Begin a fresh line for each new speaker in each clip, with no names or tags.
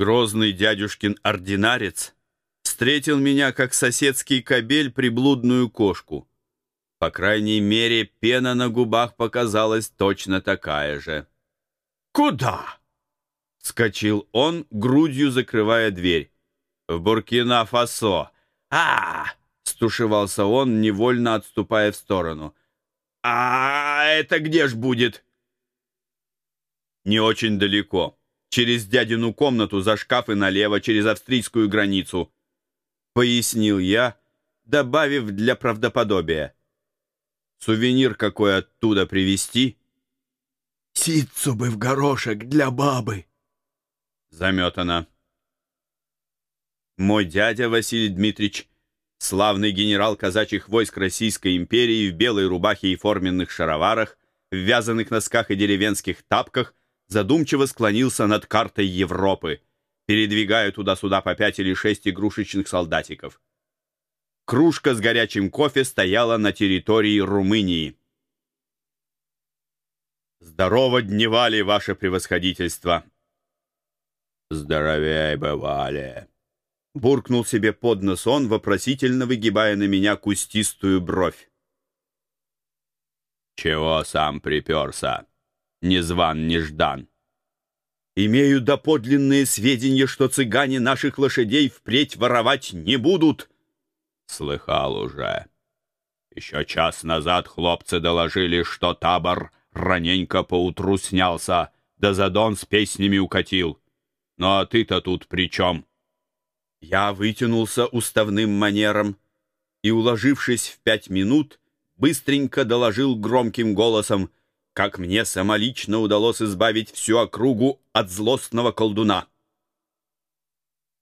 Грозный дядюшкин ординарец встретил меня как соседский кобель приблудную кошку. По крайней мере, пена на губах показалась точно такая же.
«Куда?»
— скочил он, грудью закрывая дверь. «В Буркина-Фасо!»
«А!»
— стушевался он, невольно отступая в сторону.
«А это где ж будет?»
«Не очень далеко. Через дядину комнату, за шкаф и налево, через австрийскую границу», — пояснил я, добавив для правдоподобия. «Сувенир какой оттуда привезти?»
«Ситцу бы в горошек для бабы!»
Заметано. Мой дядя Василий Дмитриевич Славный генерал казачьих войск Российской империи в белой рубахе и форменных шароварах, в вязаных носках и деревенских тапках, задумчиво склонился над картой Европы, передвигая туда-сюда по пять или шесть игрушечных солдатиков. Кружка с горячим кофе стояла на территории Румынии. «Здорово дневали, ваше превосходительство!»
«Здоровей бывали!»
Буркнул себе под нос он, вопросительно выгибая на меня кустистую бровь.
«Чего сам приперся? Ни зван, ни ждан».
«Имею доподлинные сведения, что цыгане наших лошадей впредь воровать не будут».
«Слыхал уже. Еще час назад хлопцы доложили, что табор раненько поутру снялся, да задон с песнями укатил. Ну а ты-то тут при чем?»
Я вытянулся уставным манером и, уложившись в пять минут, быстренько доложил громким голосом, как мне самолично удалось избавить всю округу от злостного колдуна.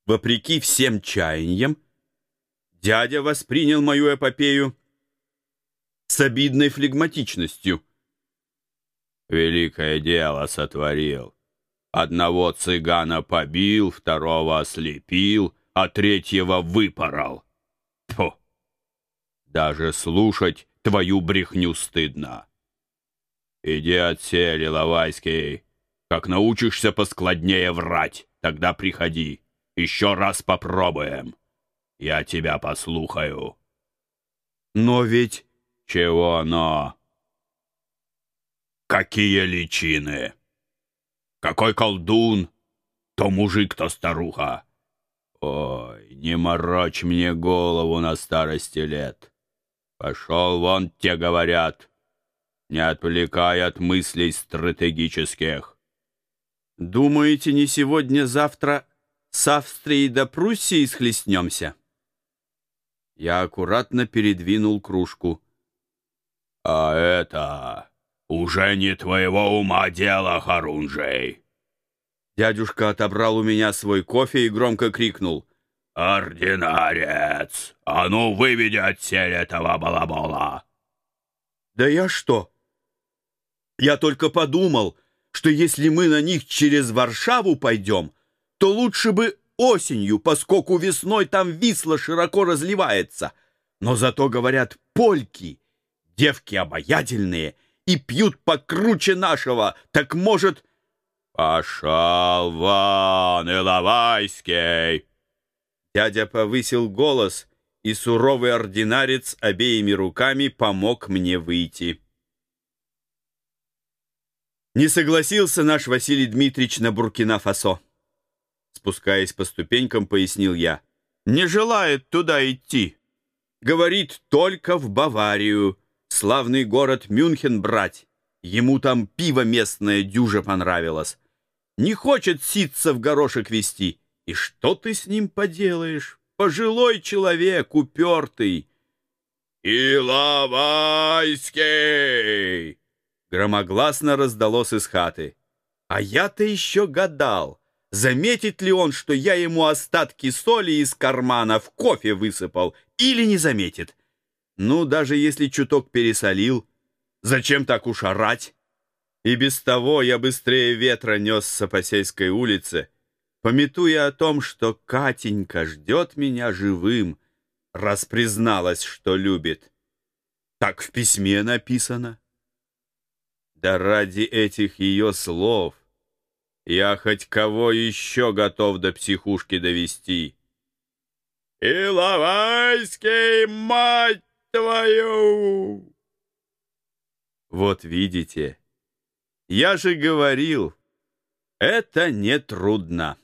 Вопреки всем чаяниям, дядя воспринял мою эпопею с обидной флегматичностью.
«Великое дело сотворил. Одного цыгана побил, второго ослепил, а третьего выпорол. Фу! Даже слушать твою брехню стыдно. Иди отсели, Лавайский. Как научишься поскладнее врать, тогда приходи. Еще раз попробуем. Я тебя послухаю.
Но ведь...
Чего но? Какие личины? Какой колдун? То мужик, то старуха. Ой, не морочь мне голову на старости лет. Пошел вон, те говорят, не отвлекай от мыслей стратегических.
Думаете, не сегодня-завтра с Австрией до Пруссии схлестнемся? Я аккуратно передвинул кружку.
А это уже не твоего ума дело, Харунжей.
Дядюшка отобрал у меня свой кофе и громко крикнул.
«Ординарец! А ну, выведи отсель этого балабола!»
«Да я что? Я только подумал, что если мы на них через Варшаву пойдем, то лучше бы осенью, поскольку весной там Висла широко разливается. Но зато, говорят, польки, девки обаятельные и пьют покруче нашего, так, может,
«Пошел вон, Иловайский!»
Дядя повысил голос, и суровый ординарец обеими руками помог мне выйти. Не согласился наш Василий Дмитриевич на Буркина-Фасо. Спускаясь по ступенькам, пояснил я. Не желает туда идти. Говорит, только в Баварию, славный город Мюнхен брать. Ему там пиво местное дюже понравилось. Не хочет ситься в горошек вести. И что ты с ним поделаешь? Пожилой человек, упертый.
«Иловайский!»
Громогласно раздалось из хаты. А я-то еще гадал, заметит ли он, что я ему остатки соли из кармана в кофе высыпал, или не заметит. Ну, даже если чуток пересолил, зачем так уж орать? И без того я быстрее ветра несся по сельской улице, пометуя о том, что Катенька ждет меня живым, раз призналась, что любит. Так в письме написано. Да ради этих ее слов Я хоть кого еще готов до психушки довести. Иловайский, мать твою! Вот видите, я же говорил, это не трудно.